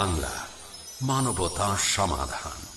বাংলা মানবতা সমাধান।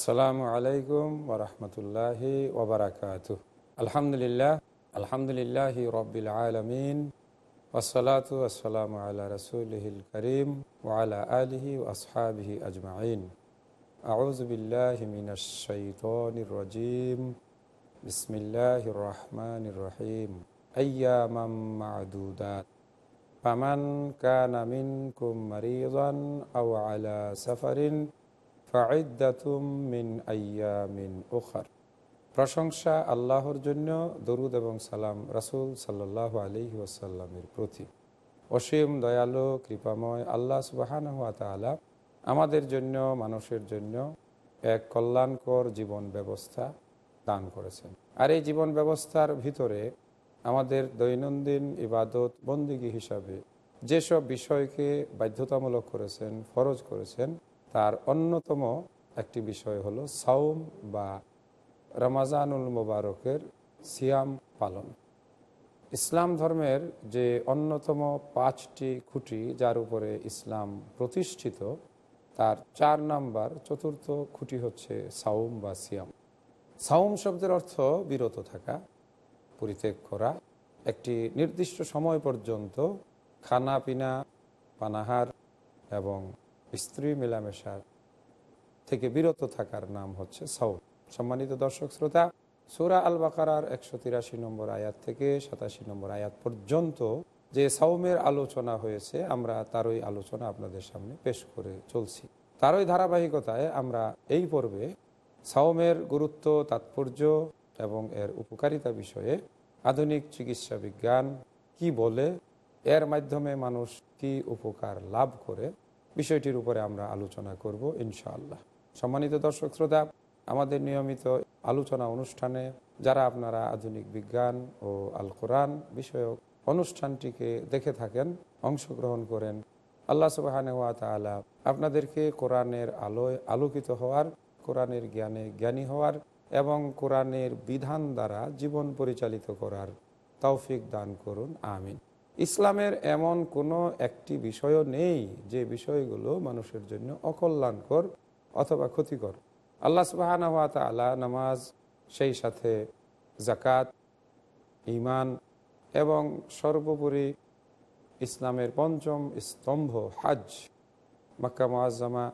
আসসালামু আলাইকুম ওরহমতুল্লাহি ওবরাকাত আলহামদুলিল্লাহ আলহামদুলিল্লাহ রবিল আলমিন ওসলাতু আসসালামু আল্লাহ রসুলহিল করিম ওয়ালা আলহি আসহাবিহি আজমাইন আউজবিল্লাহমিনশাইতনিরজিম বিসমিল্লাহ রহমান রহিম আয়ামাম মাদুদাত ফামান কানা মিনকুম মারিদান আও আলা সাফারিন মিন আয়ামিন ওখার প্রশংসা আল্লাহর জন্য, দরুদ এবং সালাম রাসুল সাল্লাহ আলি ওয়াসাল্লামের প্রতি। অসীম দয়ালু, কৃপাময় আল্লাহ সুবাহান হাত তালা আমাদের জন্য, মানুষের জন্য এক কল্যাণকর জীবন ব্যবস্থা দান করেছেন। আর এই জীবন ব্যবস্থার ভিতরে আমাদের দৈনন্দিন ইবাদত বন্দিগি হিসাবে যেসব বিষয়কে বাধ্যতামূলক করেছেন, ফরজ করেছেন তার অন্যতম একটি বিষয় হলো সাউম বা রমাজানুল মুবারকের সিয়াম পালন। ইসলাম ধর্মের যে অন্যতম পাঁচটি খুঁটি যার উপরে ইসলাম প্রতিষ্ঠিত, তার চার নাম্বার, চতুর্থ খুঁটি হচ্ছে সাউম বা সিয়াম। সাউম শব্দের অর্থ বিরত থাকা, পরিত্যাগ করা, একটি নির্দিষ্ট সময় পর্যন্ত খানা পিনা পানাহার এবং স্ত্রী মেলামেশার থেকে বিরত থাকার নাম হচ্ছে সাউম সম্মানিত দর্শক শ্রোতা, সুরা আল বাকারার একশো তিরাশি নম্বর আয়াত থেকে সাতাশি নম্বর আয়াত পর্যন্ত যে সাউমের আলোচনা হয়েছে, আমরা তারই আলোচনা আপনাদের সামনে পেশ করে চলছি। তারই ধারাবাহিকতায় আমরা এই পর্বে সাউমের গুরুত্ব, তাৎপর্য এবং এর উপকারিতা বিষয়ে আধুনিক চিকিৎসা বিজ্ঞান কি বলে, এর মাধ্যমে মানুষ কি উপকার লাভ করে বিষয়টির উপরে আমরা আলোচনা করব, ইনশাআল্লাহ। সম্মানিত দর্শক শ্রোতা, আমাদের নিয়মিত আলোচনা অনুষ্ঠানে যারা আপনারা আধুনিক বিজ্ঞান ও আল কোরআন বিষয়ক অনুষ্ঠানটিকে দেখে থাকেন, অংশগ্রহণ করেন, আল্লাহ সুবাহানুয়া তালা আপনাদেরকে কোরআনের আলোয় আলোকিত হওয়ার, কোরআনের জ্ঞানে জ্ঞানী হওয়ার এবং কোরআনের বিধান দ্বারা জীবন পরিচালিত করার তৌফিক দান করুন, আমিন। ইসলামের এমন কোনো একটি বিষয়ও নেই যে বিষয়গুলো মানুষের জন্য অকল্যাণকর অথবা ক্ষতিকর। আল্লাহ সুবাহান আলা নামাজ, সেই সাথে জাকাত ইমান এবং সর্বোপরি ইসলামের পঞ্চম স্তম্ভ হাজ, মাক্কা মোয়াজ্জামা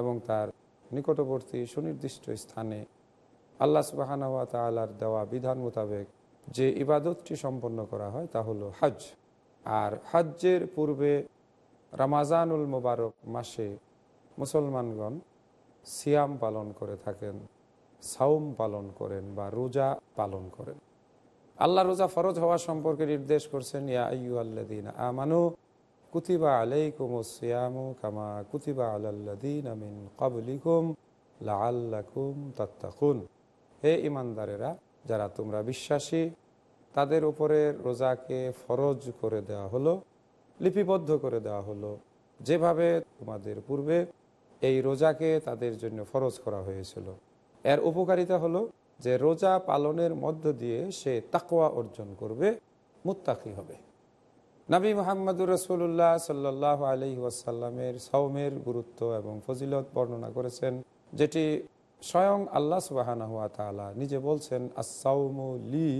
এবং তার নিকটবর্তী সুনির্দিষ্ট স্থানে আল্লাহ সুবাহানুয়া তালার দেওয়া বিধান মোতাবেক যে ইবাদতটি সম্পন্ন করা হয় তা হলো হজ। আর হজ্জের পূর্বে রামাজানুল মোবারক মাসে মুসলমানগণ সিয়াম পালন করে থাকেন সাউম পালন করেন বা রোজা পালন করেন। আল্লাহ রোজা ফরজ হওয়া সম্পর্কে নির্দেশ করছেন, ইয়া আইয়ু আল্লাদিন আমানু কুতিবা আলাইকুম সিয়ামু কামা কুতিবা আলাল্লাদিন আমিন কাবলিকুম লাআল্লাকুম তাত্তাকুন। হে ইমানদারেরা যারা তোমরা বিশ্বাসী তাদের উপরে রোজাকে ফরজ করে দেওয়া হলো, লিপিবদ্ধ করে দেওয়া হলো। যেভাবে তোমাদের পূর্বে এই রোজাকে তাদের জন্য ফরজ করা হয়েছিল। এর উপকারিতা হলো যে রোজা পালনের মধ্য দিয়ে সে তাকোয়া অর্জন করবে, মুত্তাকি হবে। নবী মোহাম্মদুর রসুল্লাহ সাল্লাহ আলি ওয়াসাল্লামের সৌমের গুরুত্ব এবং ফজিলত বর্ণনা করেছেন, যেটি স্বয়ং আল্লাহ সুবাহানা তালা নিজে বলছেন আসাউমু লি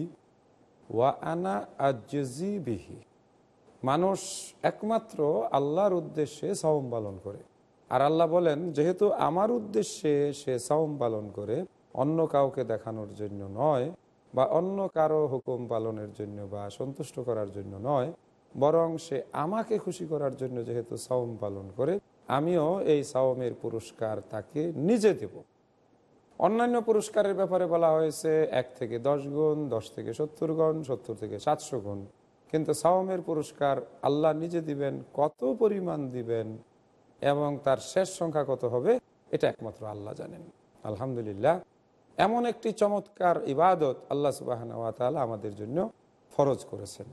ওয়া আনা আজি বিহি। মানুষ একমাত্র আল্লাহর উদ্দেশ্যে সাওম পালন করে। আর আল্লাহ বলেন, যেহেতু আমার উদ্দেশ্যে সে সাওম পালন করে, অন্য কাউকে দেখানোর জন্য নয় বা অন্য কারও হুকুম পালনের জন্য বা সন্তুষ্ট করার জন্য নয়, বরং সে আমাকে খুশি করার জন্য যেহেতু সাওম পালন করে, আমিও এই সাওমের পুরস্কার তাকে নিজে দেব। অন্যান্য পুরস্কারের ব্যাপারে বলা হয়েছে এক থেকে দশ গুণ, দশ থেকে সত্তর গুণ, সত্তর থেকে সাতশো গুণ। কিন্তু সাওমের পুরস্কার আল্লাহ নিজে দিবেন, কত পরিমাণ দিবেন এবং তার শেষ সংখ্যা কত হবে, এটা একমাত্র আল্লাহ জানেন। আলহামদুলিল্লাহ, এমন একটি চমৎকার ইবাদত আল্লাহ সুবাহ আমাদের জন্য ফরজ করেছেন।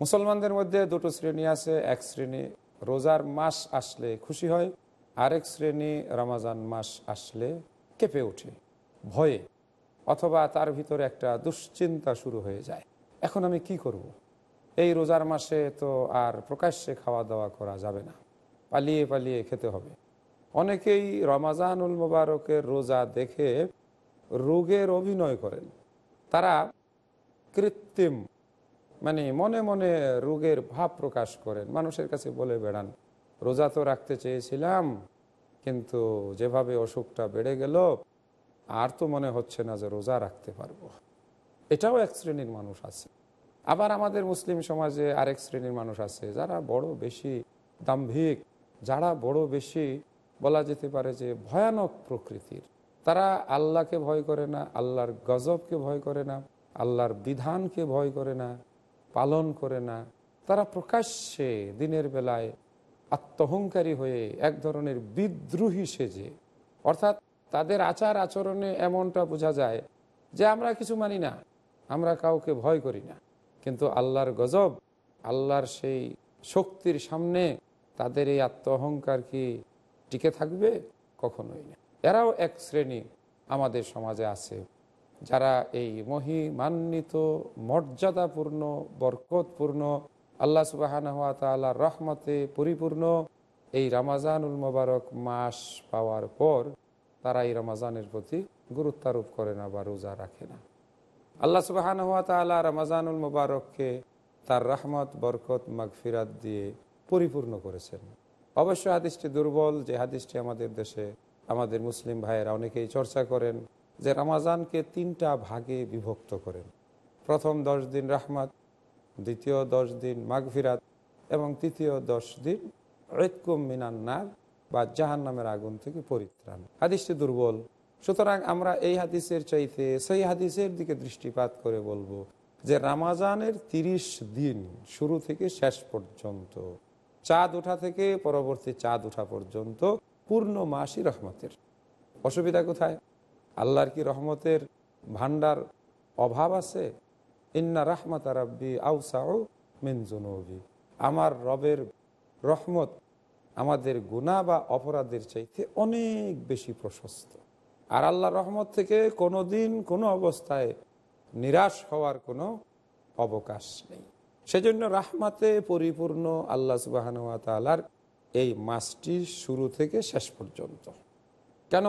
মুসলমানদের মধ্যে দুটো শ্রেণি আছে, এক শ্রেণি রোজার মাস আসলে খুশি হয়, আরেক শ্রেণি রমাজান মাস আসলে কেঁপে ওঠে, ভয়ে, অথবা তার ভিতরে একটা দুশ্চিন্তা শুরু হয়ে যায়। এখন আমি কি করব। এই রোজার মাসে তো আর প্রকাশ্যে খাওয়া দাওয়া করা যাবে না। পালিয়ে পালিয়ে খেতে হবে। অনেকেই রমাজানুল মোবারকের রোজা দেখে রোগের অভিনয় করেন। তারা কৃত্রিম মানে মনে মনে রোগের ভাব প্রকাশ করেন। মানুষের কাছে বলে বেড়ান, রোজা তো রাখতে চেয়েছিলাম কিন্তু যেভাবে অসুখটা বেড়ে গেল, আর তো মনে হচ্ছে না যে রোজা রাখতে পারব। এটাও এক শ্রেণির মানুষ আছে। আবার আমাদের মুসলিম সমাজে আরেক শ্রেণির মানুষ আছে, যারা বড় বেশি দাম্ভিক, যারা বড় বেশি বলা যেতে পারে যে ভয়ানক প্রকৃতির। তারা আল্লাহকে ভয় করে না, আল্লাহর গজবকে ভয় করে না, আল্লাহর বিধানকে ভয় করে না, পালন করে না। তারা প্রকাশ্যে দিনের বেলায় আত্মহংকারী হয়ে এক ধরনের বিদ্রোহী সেজে। অর্থাৎ তাদের আচার আচরণে এমনটা বোঝা যায় যে আমরা কিছু মানি না, আমরা কাউকে ভয় করি না। কিন্তু আল্লাহর গজব, আল্লাহর সেই শক্তির সামনে তাদের এই আত্মহংকার কি টিকে থাকবে? কখনোই না। এরাও এক শ্রেণি আমাদের সমাজে আছে, যারা এই মহিমান্বিত, মর্যাদাপূর্ণ, বরকতপূর্ণ আল্লাহ সুবাহান হাত রহমতে পরিপূর্ণ এই রামাজানুল মোবারক মাস পাওয়ার পর তারা এই রমাজানের প্রতি গুরুত্বারোপ করে না বা রোজা রাখে না। আল্লাহ সুবাহান হাত তাল্লাহ রমাজানুল মোবারককে তার রহমত, বরকত, মাগফিরাত দিয়ে পরিপূর্ণ করেছেন। অবশ্য হাদিসটি দুর্বল, যে হাদিসটি আমাদের দেশে, আমাদের মুসলিম ভাইয়েরা অনেকেই চর্চা করেন যে রামাজানকে তিনটা ভাগে বিভক্ত করেন। প্রথম দশ দিন রাহমাত দ্বিতীয় দশ দিন মাগফিরাত এবং তৃতীয় দশ দিন রেতকুম মিনান্নার বা জাহান নামের আগুন থেকে পরিত্রাণ। হাদিসটি দুর্বল। সুতরাং আমরা এই হাদিসের চাইতে সেই হাদিসের দিকে দৃষ্টিপাত করে বলব যে রামাজানের তিরিশ দিন শুরু থেকে শেষ পর্যন্ত, চাঁদ ওঠা থেকে পরবর্তী চাঁদ ওঠা পর্যন্ত পূর্ণ মাসই রহমতের। অসুবিধা কোথায়? আল্লাহর কি রহমতের ভান্ডার অভাব আছে? ইন্না রাহমাত রাব্বি আউসাউ মিনজুনবি আমার রবের রহমত আমাদের গুণা বা অপরাধের চাইতে অনেক বেশি প্রশস্ত। আর আল্লাহ রহমত থেকে কোনো দিন কোনো অবস্থায় নিরাশ হওয়ার কোনো অবকাশ নেই। সেজন্য রাহমাতে পরিপূর্ণ আল্লাহ সুবাহানুয়া তালার এই মাসটি শুরু থেকে শেষ পর্যন্ত। কেন?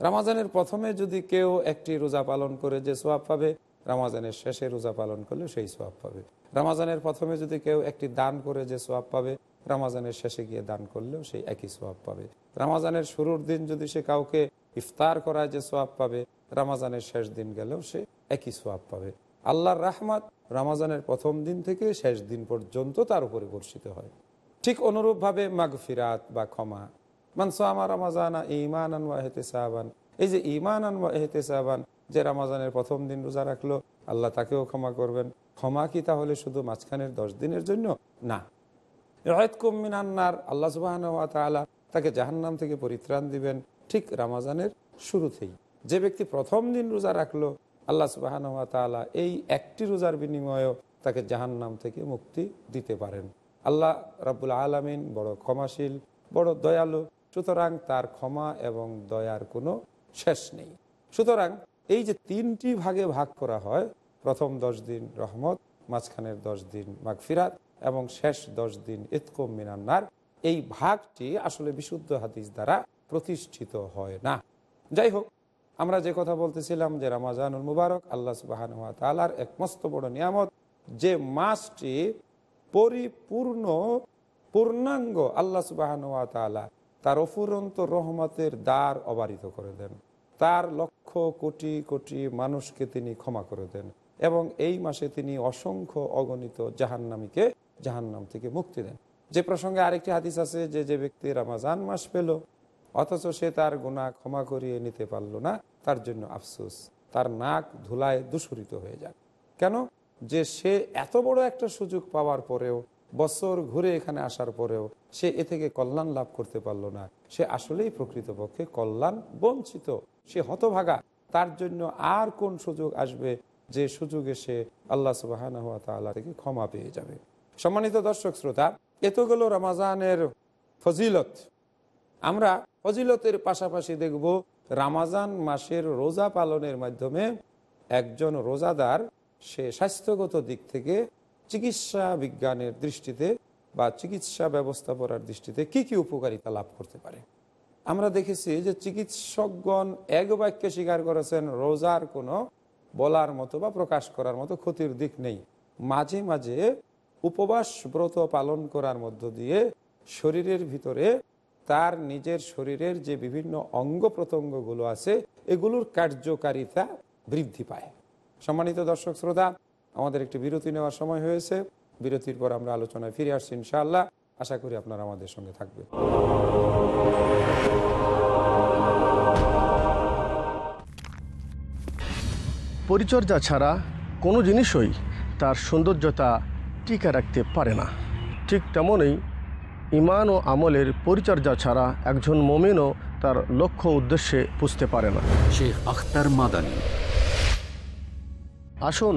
রামাজানের প্রথমে যদি কেউ একটি রোজা পালন করে যে সোয়াব পাবে রামাজানের শেষে রোজা পালন করলে সেই সোয়াব পাবে। রামাজানের প্রথমে যদি কেউ একটি দান করে যে সোয়াব পাবে, রামাজানের শেষে গিয়ে দান করলেও সেই একই সোয়াব পাবে। রামাজানের শুরুর দিন যদি সে কাউকে ইফতার করায় যে সোয়াব পাবে, রামাজানের শেষ দিন গেলেও সে একই সোয়াব পাবে। আল্লাহর রাহমাত রামাজানের প্রথম দিন থেকে শেষ দিন পর্যন্ত তার উপরে বর্ষিত হয়। ঠিক অনুরূপভাবে মাগফিরাত বা ক্ষমা। মানসামা রামাজানা ইমান আনওয়া এহতে সাহাবান এই যে ইমান আনওয়া এহতে সাহাবান যে রামাজানের প্রথম দিন রোজা রাখল, আল্লাহ তাকেও ক্ষমা করবেন। ক্ষমা কি তাহলে শুধু মাঝখানের দশ দিনের জন্য? না। মিনান্নার আল্লাহ সুবাহ তাকে জাহান্নাম থেকে পরিত্রাণ দিবেন ঠিক রামাজানের শুরুতেই। যে ব্যক্তি প্রথম দিন রোজা রাখল, আল্লাহ সুবাহ এই একটি রোজার বিনিময়েও তাকে জাহান্নাম থেকে মুক্তি দিতে পারেন। আল্লাহ রাবুল আলমিন বড় ক্ষমাশীল, বড় দয়ালু। সুতরাং তার ক্ষমা এবং দয়ার কোনো শেষ নেই। সুতরাং এই যে তিনটি ভাগে ভাগ করা হয়, প্রথম দশ দিন রহমত, মাঝখানের দশ দিন মাগফিরাত এবং শেষ দশ দিন ইতকম মিনান্নার এই ভাগটি আসলে বিশুদ্ধ হাদিস দ্বারা প্রতিষ্ঠিত হয় না। যাই হোক, আমরা যে কথা বলতেছিলাম যে রামাজানুল মুবারক আল্লাহ সুবাহান তালার এক মস্ত বড় নিয়ামত, যে মাসটি পরিপূর্ণ পূর্ণাঙ্গ আল্লাহ সুবাহান তালা তার অফুরন্ত রহমতের দ্বার অবারিত করে দেন। তার লক্ষ কোটি কোটি মানুষকে তিনি ক্ষমা করে দেন এবং এই মাসে তিনি অসংখ্য অগণিত জাহান্নামীকে জাহান্নাম থেকে মুক্তি দেন। যে প্রসঙ্গে আরেকটি হাদিস আছে যে যে ব্যক্তি রামাজান মাস পেল, অথচ সে তার গুণা ক্ষমা করিয়ে নিতে পারল না, তার জন্য আফসোস, তার নাক ধুলায় দূষরিত হয়ে যায়। কেন? যে সে এত বড় একটা সুযোগ পাওয়ার পরেও বছর ঘুরে এখানে আসার পরেও সে এ থেকে কল্যাণ লাভ করতে পারল না। সে আসলেই প্রকৃতপক্ষে কল্যাণ বঞ্চিত। সে হতভাগা। তার জন্য আর কোন সুযোগ আসবে যে সুযোগে সে আল্লাহ সুবাহ থেকে ক্ষমা পেয়ে যাবে। সম্মানিত দর্শক শ্রোতা এ তো গেল রমাজানের ফজিলত। আমরা ফজিলতের পাশাপাশি দেখব রামাজান মাসের রোজা পালনের মাধ্যমে একজন রোজাদার সে স্বাস্থ্যগত দিক থেকে চিকিৎসা বিজ্ঞানের দৃষ্টিতে বা চিকিৎসা ব্যবস্থাপনার দৃষ্টিতে কি কি উপকারিতা লাভ করতে পারে? আমরা দেখেছি যে চিকিৎসকগণ এক বাক্যে স্বীকার করেছেন, রোজার কোনো বলার মতো বা প্রকাশ করার মতো ক্ষতির দিক নেই। মাঝে মাঝে উপবাস ব্রত পালন করার মধ্য দিয়ে শরীরের ভিতরে তার নিজের শরীরের যে বিভিন্ন অঙ্গ প্রত্যঙ্গগুলো আছে, এগুলোর কার্যকারিতা বৃদ্ধি পায়। সম্মানিত দর্শক, শ্রোতা আমাদের একটি বিরতি নেওয়ার সময় হয়েছে। বিরতির পর আমরা আলোচনায় ফিরে আসছি ইনশাআল্লাহ। আশা করি আপনারা আমাদের সঙ্গে থাকবে পরিচর্যা ছাড়া কোনো জিনিসই তার সৌন্দর্যতা টিকে রাখতে পারে না। ঠিক তেমনই ইমান ও আমলের পরিচর্যা ছাড়া একজন মমিনও তার লক্ষ্য উদ্দেশ্যে পুষতে পারে না। শেখ আখতার মাদানী। আসুন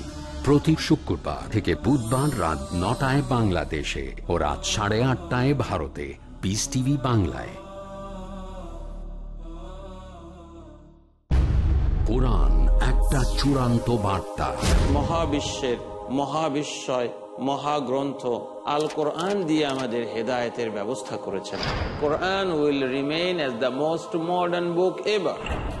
প্রতি শুক্রবার থেকে বুধবার রাত নটায় বাংলাদেশে ও রাত সাড়ে আটটায় ভারতে। পিস টিভি বাংলায়। কোরআন একটা চূড়ান্ত বার্তা। মহাবিশ্বের মহাবিস্ময় মহাগ্রন্থ আল কোরআন দিয়ে আমাদের হেদায়েতের ব্যবস্থা করেছেন। কোরআন will remain as the most modern book ever.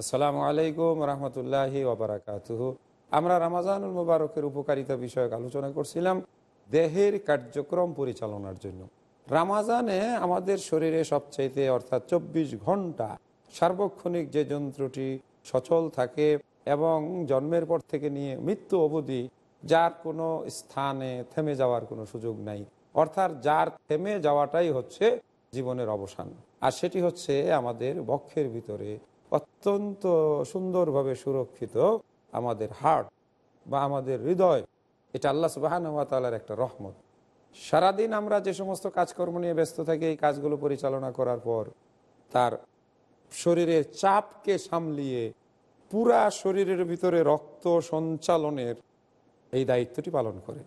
আসসালামু আলাইকুম রহমতুল্লাহি আমরা রামাজানুল মুবারকের উপকারিতা বিষয়ক আলোচনা করছিলাম দেহের কার্যক্রম পরিচালনার জন্য। রামাজানে আমাদের শরীরে সবচাইতে অর্থাৎ চব্বিশ ঘণ্টা সার্বক্ষণিক যে যন্ত্রটি সচল থাকে এবং জন্মের পর থেকে নিয়ে মৃত্যু অবধি যার কোনো স্থানে থেমে যাওয়ার কোনো সুযোগ নাই। অর্থাৎ যার থেমে যাওয়াটাই হচ্ছে জীবনের অবসান। আর সেটি হচ্ছে আমাদের বক্ষের ভিতরে অত্যন্ত সুন্দরভাবে সুরক্ষিত আমাদের হার্ট বা আমাদের হৃদয়। এটা আল্লাহ সুবাহান তালার একটা রহমত। সারাদিন আমরা যে সমস্ত কাজকর্ম নিয়ে ব্যস্ত থাকি, এই কাজগুলো পরিচালনা করার পর তার শরীরের চাপকে সামলিয়ে পুরা শরীরের ভিতরে রক্ত সঞ্চালনের এই দায়িত্বটি পালন করে।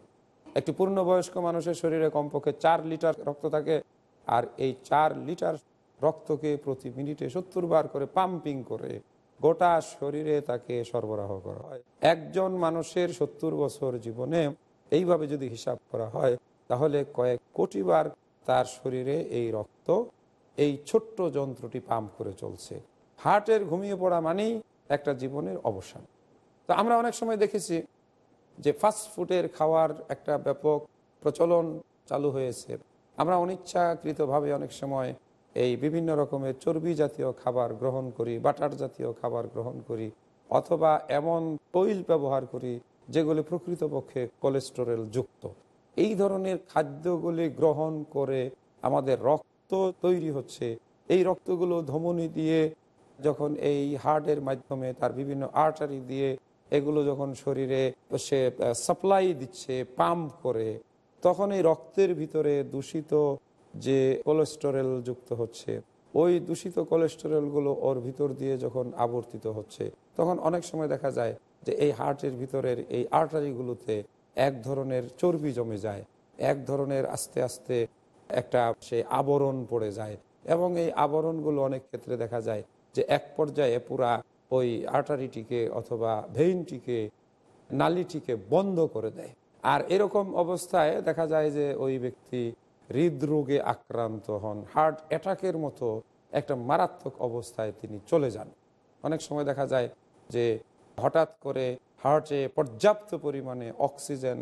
একটি পূর্ণবয়স্ক মানুষের শরীরে কমপক্ষে চার লিটার রক্ত থাকে আর এই চার লিটার রক্তকে প্রতি মিনিটে সত্তর বার করে পাম্পিং করে গোটা শরীরে তাকে সরবরাহ করা হয়। একজন মানুষের সত্তর বছর জীবনে এইভাবে যদি হিসাব করা হয়, তাহলে কয়েক কোটি বার তার শরীরে এই রক্ত, এই ছোট্ট যন্ত্রটি পাম্প করে চলছে। হার্টের ঘুমিয়ে পড়া মানেই একটা জীবনের অবসান। তো আমরা অনেক সময় দেখেছি যে ফাস্ট ফুডের খাওয়ার একটা ব্যাপক প্রচলন চালু হয়েছে। আমরা অনিচ্ছাকৃতভাবে অনেক সময় এই বিভিন্ন রকমের চর্বি জাতীয় খাবার গ্রহণ করি, বাটার জাতীয় খাবার গ্রহণ করি, অথবা এমন তৈল ব্যবহার করি যেগুলি প্রকৃতপক্ষে কোলেস্টেরল যুক্ত। এই ধরনের খাদ্যগুলি গ্রহণ করে আমাদের রক্ত তৈরি হচ্ছে। এই রক্তগুলো ধমনী দিয়ে যখন এই হার্টের মাধ্যমে তার বিভিন্ন আর্টারি দিয়ে এগুলো যখন শরীরে সে সাপ্লাই দিচ্ছে পাম্প করে, তখন এই রক্তের ভিতরে দূষিত যে কোলেস্টেরল যুক্ত হচ্ছে, ওই দূষিত কোলেস্টেরলগুলো ওর ভিতর দিয়ে যখন আবর্তিত হচ্ছে, তখন অনেক সময় দেখা যায় যে এই হার্টের ভিতরের এই আর্টারিগুলোতে এক ধরনের চর্বি জমে যায়, এক ধরনের আস্তে আস্তে একটা সে আবরণ পড়ে যায় এবং এই আবরণগুলো অনেক ক্ষেত্রে দেখা যায় যে এক পর্যায়ে পুরা ওই আর্টারিটিকে অথবা ভেইনটিকে নালিটিকে বন্ধ করে দেয়। আর এরকম অবস্থায় দেখা যায় যে ওই ব্যক্তি হৃদরোগে আক্রান্ত হন হার্ট অ্যাটাকের মতো একটা মারাত্মক অবস্থায় তিনি চলে যান। অনেক সময় দেখা যায় যে হঠাৎ করে হার্টে পর্যাপ্ত পরিমাণে অক্সিজেন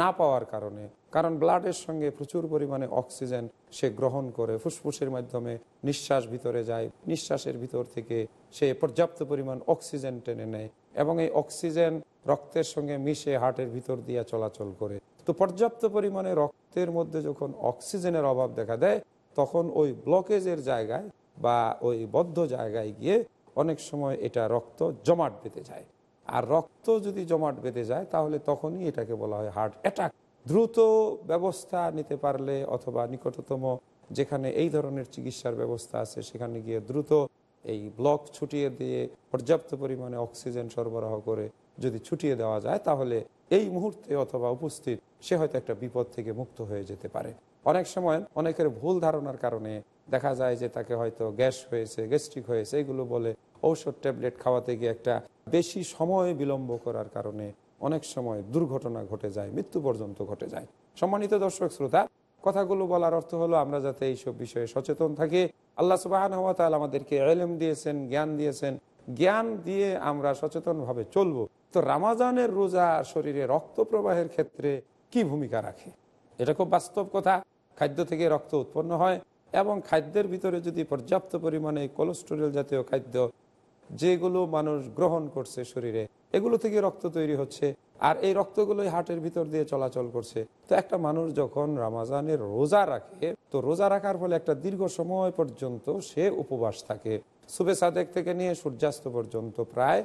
না পাওয়ার কারণে, কারণ ব্লাডের সঙ্গে প্রচুর পরিমাণে অক্সিজেন সে গ্রহণ করে, ফুসফুসের মাধ্যমে নিঃশ্বাস ভিতরে যায়, নিঃশ্বাসের ভিতর থেকে সে পর্যাপ্ত পরিমাণ অক্সিজেন টেনে নেয় এবং এই অক্সিজেন রক্তের সঙ্গে মিশে হার্টের ভিতর দিয়ে চলাচল করে। তো পর্যাপ্ত পরিমাণে রক্তের মধ্যে যখন অক্সিজেনের অভাব দেখা দেয়, তখন ওই ব্লকেজের জায়গায় বা ওই বদ্ধ জায়গায় গিয়ে অনেক সময় এটা রক্ত জমাট বেঁধে যায়। আর রক্ত যদি জমাট বেঁধে যায়, তাহলে তখনই এটাকে বলা হয় হার্ট অ্যাটাক। দ্রুত ব্যবস্থা নিতে পারলে অথবা নিকটতম যেখানে এই ধরনের চিকিৎসার ব্যবস্থা আছে, সেখানে গিয়ে দ্রুত এই ব্লক ছুটিয়ে দিয়ে পর্যাপ্ত পরিমাণে অক্সিজেন সরবরাহ করে যদি ছুটিয়ে দেওয়া যায়, তাহলে এই মুহূর্তে অথবা উপস্থিত, সে হয়তো একটা বিপদ থেকে মুক্ত হয়ে যেতে পারে। অনেক সময় অনেকের ভুল ধারণার কারণে দেখা যায় যে তাকে হয়তো গ্যাস হয়েছে, গ্যাস্ট্রিক হয়েছে, এগুলো বলে ঔষধ, ট্যাবলেট খাওয়াতে গিয়ে একটা বেশি সময় বিলম্ব করার কারণে অনেক সময় দুর্ঘটনা ঘটে যায়, মৃত্যু পর্যন্ত ঘটে যায়। সম্মানিত দর্শক শ্রোতা, কথাগুলো বলার অর্থ হলো আমরা যাতে এইসব বিষয়ে সচেতন থাকি। আল্লাহ সুবাহ আমাদেরকে এলেম দিয়েছেন, জ্ঞান দিয়েছেন। জ্ঞান দিয়ে আমরা সচেতনভাবে চলবো। তো রামাজানের রোজা শরীরে রক্ত প্রবাহের ক্ষেত্রে কি ভূমিকা রাখে? এটা খুব বাস্তব কথা। খাদ্য থেকে রক্ত উৎপন্ন হয় এবং খাদ্যের ভিতরে যদি পর্যাপ্ত পরিমাণে কোলেস্টেরল জাতীয় খাদ্য যেগুলো মানুষ গ্রহণ করছে শরীরে, এগুলো থেকে রক্ত তৈরি হচ্ছে আর এই রক্তগুলোই হার্টের ভিতর দিয়ে চলাচল করছে। তো একটা মানুষ যখন রামাজানের রোজা রাখে, তো রোজা রাখার ফলে একটা দীর্ঘ সময় পর্যন্ত সে উপবাস থাকে। সুবে সাদেক থেকে নিয়ে সূর্যাস্ত পর্যন্ত প্রায়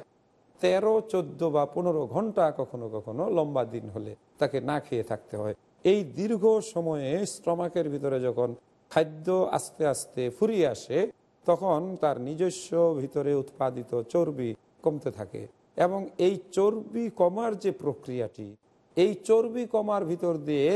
তেরো, চোদ্দ বা পনেরো ঘণ্টা কখনো কখনো লম্বা দিন হলে তাকে না খেয়ে থাকতে হয়। এই দীর্ঘ সময়ে স্টমাকের ভিতরে যখন খাদ্য আস্তে আস্তে ফুরিয়ে আসে, তখন তার নিজস্ব ভিতরে উৎপাদিত চর্বি কমতে থাকে এবং এই চর্বি কমার যে প্রক্রিয়াটি, এই চর্বি কমার ভিতর দিয়ে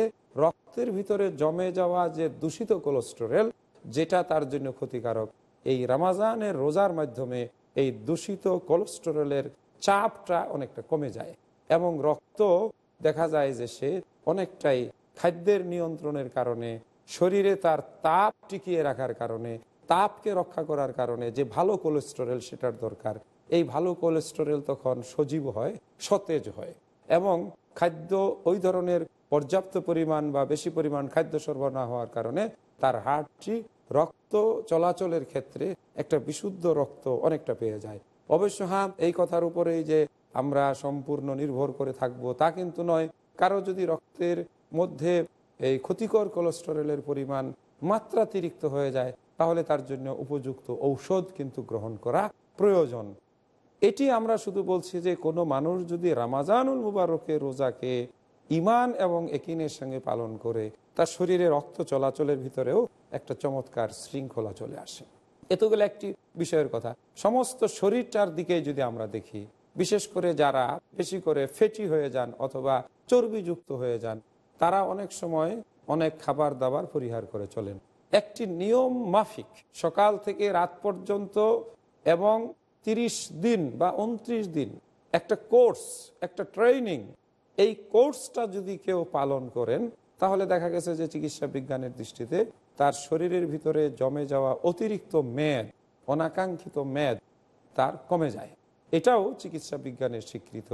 রক্তের ভিতরে জমে যাওয়া যে দূষিত কোলেস্টেরল, যেটা তার জন্য ক্ষতিকারক, এই রামাজানের রোজার মাধ্যমে এই দূষিত কোলেস্টেরলের চাপটা অনেকটা কমে যায় এবং রক্ত দেখা যায় যে সে অনেকটাই খাদ্যের নিয়ন্ত্রণের কারণে, শরীরে তার তাপ টিকিয়ে রাখার কারণে, তাপকে রক্ষা করার কারণে যে ভালো কোলেস্টেরল সেটার দরকার, এই ভালো কোলেস্টেরল তখন সজীব হয়, সতেজ হয় এবং খাদ্য ওই ধরনের পর্যাপ্ত পরিমাণ বা বেশি পরিমাণ খাদ্য সরবরাহ হওয়ার কারণে তার হার্টটি রক্ত চলাচলের ক্ষেত্রে একটা বিশুদ্ধ রক্ত অনেকটা পেয়ে যায়। অবশ্য হ্যাঁ এই কথার উপরেই যে আমরা সম্পূর্ণ নির্ভর করে থাকব, তা কিন্তু নয়। কারও যদি রক্তের মধ্যে এই ক্ষতিকর কোলেস্টেরলের পরিমাণ মাত্রাতিরিক্ত হয়ে যায়, তাহলে তার জন্য উপযুক্ত ঔষধ কিন্তু গ্রহণ করা প্রয়োজন। এটি আমরা শুধু বলছি যে কোনো মানুষ যদি রামাজানুল মুবারকের রোজাকে ইমান এবং একিনের সঙ্গে পালন করে, তার শরীরে রক্ত চলাচলের ভিতরেও একটা চমৎকার শৃঙ্খলা চলে আসে। এতগুলো একটি বিষয়ের কথা। সমস্ত শরীরটার দিকে যদি আমরা দেখি, বিশেষ করে যারা বেশি করে ফেটি হয়ে যান অথবা চর্বিযুক্ত হয়ে যান, তারা অনেক সময় অনেক খাবার দাবার পরিহার করে চলেন। একটি নিয়ম মাফিক, সকাল থেকে রাত পর্যন্ত এবং তিরিশ দিন বা উনত্রিশ দিন, একটা কোর্স, একটা ট্রেনিং এই কোর্সটা যদি কেউ পালন করেন, তাহলে দেখা গেছে যে চিকিৎসা বিজ্ঞানের দৃষ্টিতে তার শরীরের ভিতরে জমে যাওয়া অতিরিক্ত মেদ অনাকাঙ্ক্ষিত মেদ তার কমে যায়। এটাও চিকিৎসা বিজ্ঞানের স্বীকৃত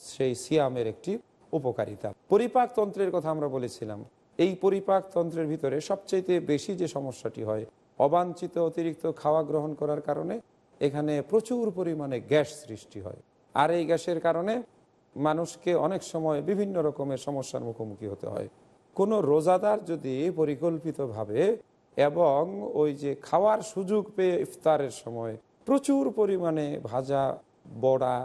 সেই সিয়ামের একটি উপকারিতা। পরিপাকতন্ত্রের কথা আমরা বলেছিলাম। এই পরিপাক তন্ত্রের ভিতরে সবচেয়ে বেশি যে সমস্যাটি হয়, অবাঞ্ছিত অতিরিক্ত খাওয়া গ্রহণ করার কারণে এখানে প্রচুর পরিমাণে গ্যাস সৃষ্টি হয়। আর এই গ্যাসের কারণে মানুষকে অনেক সময় বিভিন্ন রকমের সমস্যার মুখোমুখি হতে হয়। কোনো রোজাদার যদি পরিকল্পিতভাবে এবং ওই যে খাওয়ার সুযোগ পেয়ে ইফতারের সময় প্রচুর পরিমাণে ভাজা, বড়া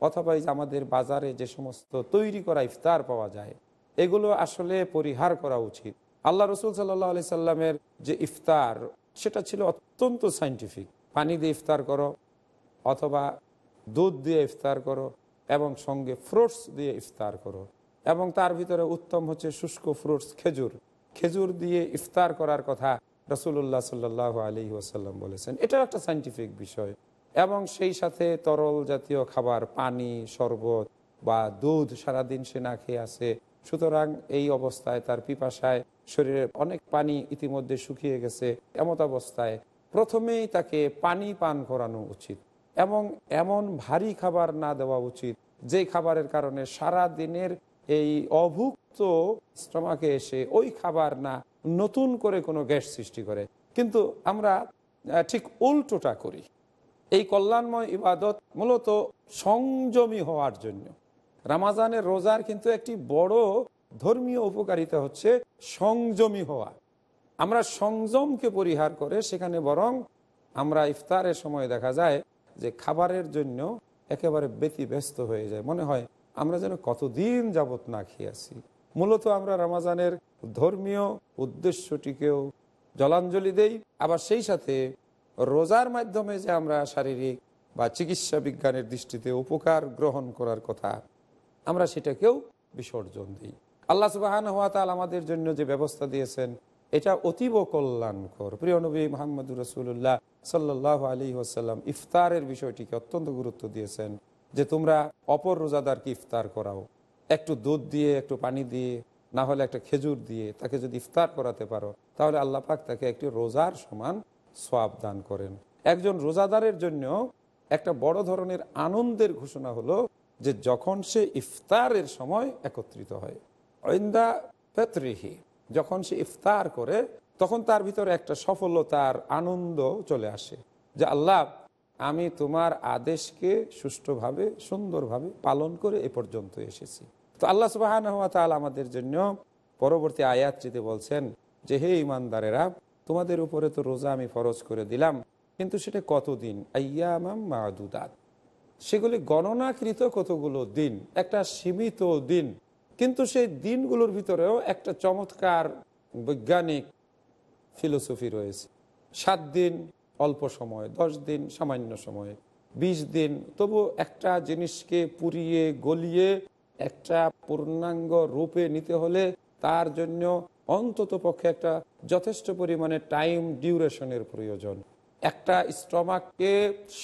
অথবা আমাদের বাজারে যে সমস্ত তৈরি করা ইফতার পাওয়া যায়, এগুলো আসলে পরিহার করা উচিত। আল্লাহ রসুল সাল্লাহ আলি সাল্লামের যে ইফতার, সেটা ছিল অত্যন্ত সাইন্টিফিক। পানি দিয়ে ইফতার করো অথবা দুধ দিয়ে ইফতার করো এবং সঙ্গে ফ্রুটস দিয়ে ইফতার করো এবং তার ভিতরে উত্তম হচ্ছে শুষ্ক ফ্রুটস, খেজুর। খেজুর দিয়ে ইফতার করার কথা রসুল্লাহ সাল্লাহ আলী ওসাল্লাম বলেছেন, এটাও একটা সাইন্টিফিক বিষয়। এবং সেই সাথে তরল জাতীয় খাবার, পানি, শরবত বা দুধ সারাদিন সে না খেয়ে আসে সুতরাং এই অবস্থায় তার পিপাসায় শরীরে অনেক পানি ইতিমধ্যে শুকিয়ে গেছে। এমত অবস্থায় প্রথমেই তাকে পানি পান করানো উচিত এবং এমন ভারী খাবার না দেওয়া উচিত, যে খাবারের কারণে সারা দিনের এই অভুক্ত স্টমাকে এসে ওই খাবার না নতুন করে কোনো গ্যাস সৃষ্টি করে। কিন্তু আমরা ঠিক উল্টোটা করি। এই কল্যাণময় ইবাদত মূলত সংযমী হওয়ার জন্য। রামাজানের রোজার কিন্তু একটি বড় ধর্মীয় উপকারিতা হচ্ছে সংযমী হওয়া। আমরা সংযমকে পরিহার করে সেখানে বরং আমরা ইফতারের সময় দেখা যায় যে খাবারের জন্য একেবারে ব্যতিব্যস্ত হয়ে যায়। মনে হয় আমরা যেন কতদিন যাবত না খেয়ে আসি মূলত আমরা রামাজানের ধর্মীয় উদ্দেশ্যটিকেও জলাঞ্জলি দেই। আবার সেই সাথে রোজার মাধ্যমে যে আমরা শারীরিক বা চিকিৎসা বিজ্ঞানের দৃষ্টিতে উপকার গ্রহণ করার কথা, আমরা সেটাকেও বিসর্জন দিই। আল্লাহ সুবাহান হাত আমাদের জন্য যে ব্যবস্থা দিয়েছেন, এটা অতীব কল্যাণকর। প্রিয় নবী মোহাম্মদুর রসুল্লাহ সাল্লাহ আলী ওসাল্লাম ইফতারের বিষয়টিকে অত্যন্ত গুরুত্ব দিয়েছেন যে তোমরা অপর রোজাদারকে ইফতার করাও। একটু দুধ দিয়ে, একটু পানি দিয়ে না হলে একটা খেজুর দিয়ে তাকে যদি ইফতার করাতে পারো, তাহলে আল্লাহ পাক তাকে একটি রোজার সমান সোয়াব দান করেন। একজন রোজাদারের জন্য একটা বড় ধরনের আনন্দের ঘোষণা হলো যে যখন সে ইফতারের সময় একত্রিত হয় ঐন্দা পেত্রিহি যখন সে ইফতার করে, তখন তার ভিতরে একটা সফলতার আনন্দ চলে আসে যে আল্লাহ, আমি তোমার আদেশকে সুষ্ঠুভাবে, সুন্দরভাবে পালন করে এ পর্যন্ত এসেছি। তো আল্লাহ সুবাহান আমাদের জন্য পরবর্তী আয়াতটিতে বলছেন যে, হে ইমানদারেরা তোমাদের উপরে তো রোজা আমি ফরজ করে দিলাম, কিন্তু সেটা কতদিন? আয়ামাম সেগুলি গণনাকৃত কতগুলো দিন? একটা সীমিত দিন। কিন্তু সেই দিনগুলোর ভিতরেও একটা চমৎকার বৈজ্ঞানিক ফিলোসফি রয়েছে। সাত দিন, অল্প সময়, দশ দিন, সামান্য সময়, বিশ দিন। তবু একটা জিনিসকে পুড়িয়ে, গলিয়ে একটা পূর্ণাঙ্গ রূপে নিতে হলে তার জন্য অন্তত পক্ষে একটা যথেষ্ট পরিমাণে টাইম ডিউরেশনের প্রয়োজন। একটা স্টমাককে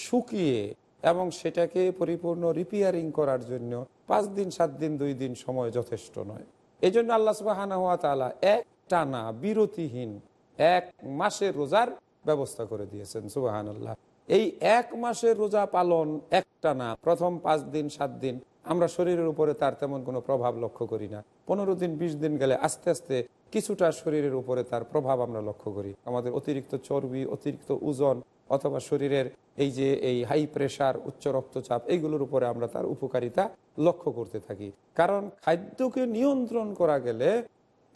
শুকিয়ে এবং সেটাকে পরিপূর্ণ রিপেয়ারিং করার জন্য পাঁচ দিন, সাত দিন, দুই দিন সময় যথেষ্ট নয়। এই জন্য আল্লাহ সুবাহানা তালা এক টানা বিরতিহীন এক মাসের রোজার ব্যবস্থা করে দিয়েছেন সুবাহান আল্লাহ এই এক মাসের রোজা পালন একটানা, প্রথম পাঁচ দিন, সাত দিন আমরা শরীরের উপরে তার তেমন কোনো প্রভাব লক্ষ্য করি না। পনেরো দিন, বিশ দিন গেলে আস্তে আস্তে কিছুটা শরীরের উপরে তার প্রভাব আমরা লক্ষ্য করি। আমাদের অতিরিক্ত চর্বি, অতিরিক্ত ওজন অথবা শরীরের এই যে এই হাই প্রেশার উচ্চ রক্তচাপ, এইগুলোর উপরে আমরা তার উপকারিতা লক্ষ্য করতে থাকি। কারণ খাদ্যকে নিয়ন্ত্রণ করা গেলে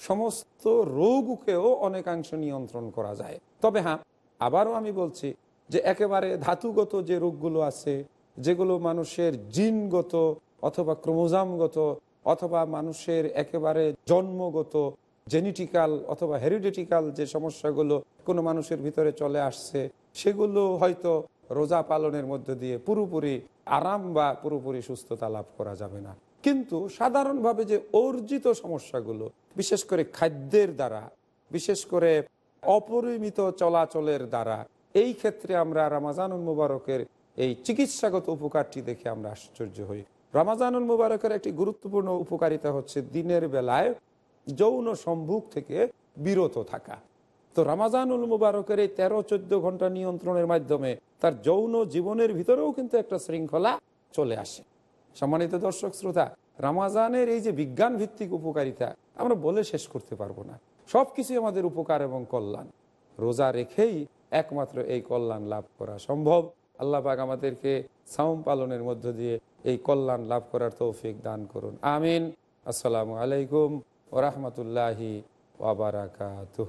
সমস্ত রোগকেও অনেকাংশ নিয়ন্ত্রণ করা যায়। তবে হ্যাঁ আবারও আমি বলছি যে একেবারে ধাতুগত যে রোগগুলো আছে, যেগুলো মানুষের জিনগত অথবা ক্রোমোজামগত অথবা মানুষের একেবারে জন্মগত, জেনেটিক্যাল অথবা হেরিডেটিক্যাল যে সমস্যাগুলো কোনো মানুষের ভিতরে চলে আসছে, সেগুলো হয়তো রোজা পালনের মধ্য দিয়ে পুরোপুরি আরাম বা পুরোপুরি সুস্থতা লাভ করা যাবে না। কিন্তু সাধারণভাবে যে অর্জিত সমস্যাগুলো, বিশেষ করে খাদ্যের দ্বারা, বিশেষ করে অপরিমিত চলাচলের দ্বারা, এই ক্ষেত্রে আমরা রামাজানুল মুবারকের এই চিকিৎসাগত উপকারটি দেখে আমরা আশ্চর্য হই। রামাজানুল মুবারকের একটি গুরুত্বপূর্ণ উপকারিতা হচ্ছে দিনের বেলায় যৌন সম্ভোগ থেকে বিরত থাকা। তো রামাজানুল মুবারকের এই তেরো চোদ্দ ঘণ্টা নিয়ন্ত্রণের মাধ্যমে তার যৌন জীবনের ভিতরেও কিন্তু একটা শৃঙ্খলা চলে আসে। সম্মানিত দর্শক, শ্রোতা, রামাজানের এই যে বিজ্ঞান ভিত্তিক উপকারিতা, আমরা বলে শেষ করতে পারব না। সব কিছুই আমাদের উপকার এবং কল্যাণ। রোজা রেখেই একমাত্র এই কল্যাণ লাভ করা সম্ভব। আল্লাহ পাক আমাদেরকে সাউম পালনের মধ্য দিয়ে এই কল্যাণ লাভ করার তৌফিক দান করুন। আমিন। আসসালামু আলাইকুম ওরহমতুল্লাহি ওবরাকাতুহ